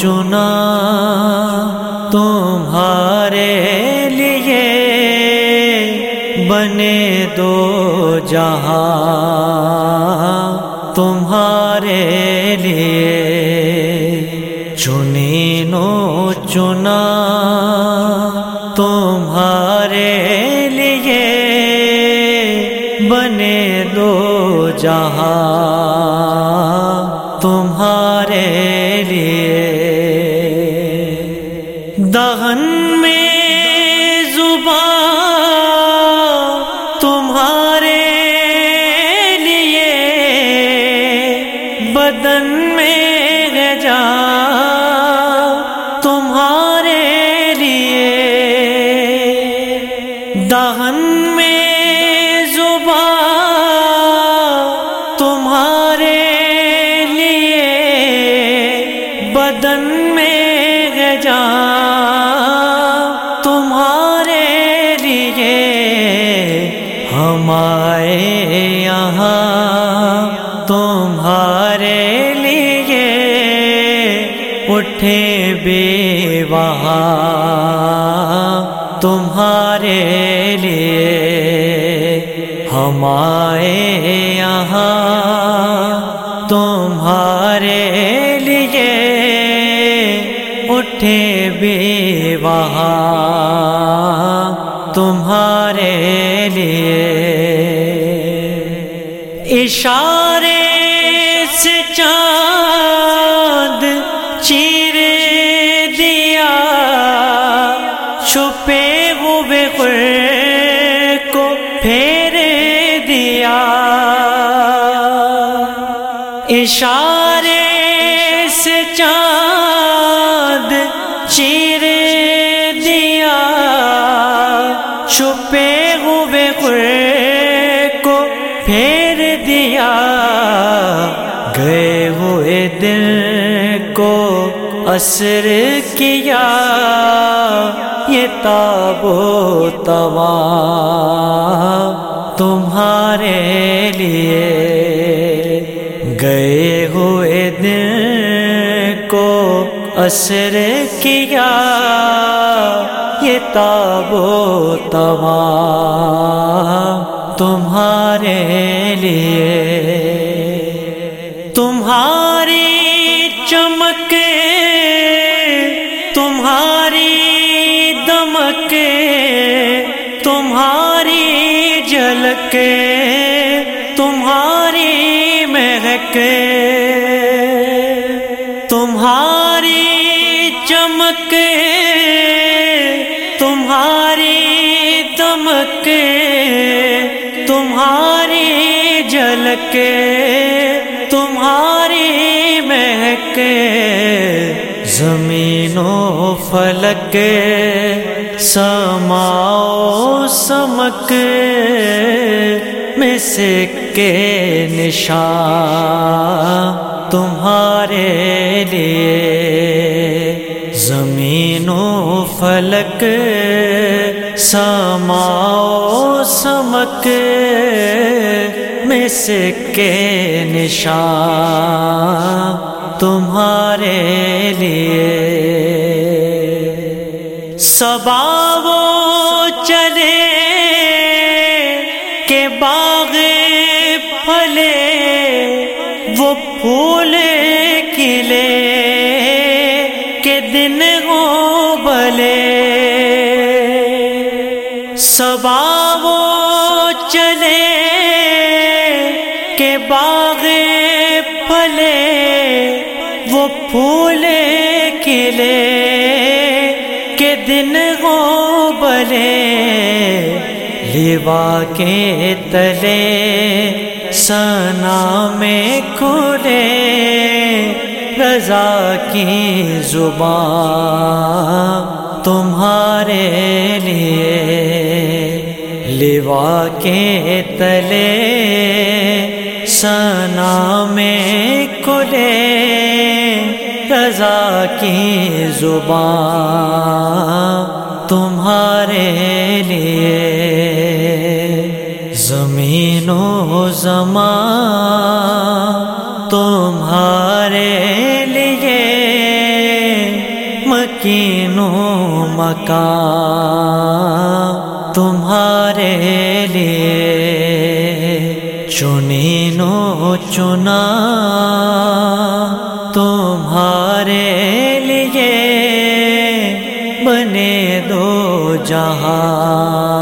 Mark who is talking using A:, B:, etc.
A: چنا تمہارے لیے بنے دو جہاں تمہارے لیے چنی نو چنا تمہارے لیے بنے دو جہاں دہن میں زبان تمہارے لیے بدن میں ہے جان تمہارے لیے دہن میں زبان تمہارے لیے بدن میں ہے ہمارے یہاں تمہارے لیے اٹھے بے وہاں تمہارے لیے ہمارے یہاں تمہارے لیے اٹھے بے وہاں تمہارے لیے اشارے سے چاند چیر دیا چھپے ہوئے کو پھیر دیا۔ اشارے اثر کیا، یہ تاب و توا تمہارے لیے گئے ہوئے دل کو اثر کیا، یہ تاب و توا تمہارے لیے تمہاری تمہاری مہک تمہاری چمک تمہاری دمک تمہاری جھلک تمہاری مہک زمین و فلک سماؤ سمک میں سے کے نشان تمہارے لیے زمین و فلک سماؤ سمک میں سے کے نشان تمہارے لیے۔ سبا وہ چلے کہ باغ پھلے، وہ پھول کھلے کہ دن ہو بلے سبا وہ پھول کھلے کہ دن ہو بلے، لیوا کے تلے سنا میں کھلے۔ رضا کی زبان تمہارے لیے، لیوا کے تلے سنا میں کھلے رضا کی زبان تمہارے لیے زمین و زمان تمہارے لیے مکین و مکان تمہارے لیے چنین و چنا جہاں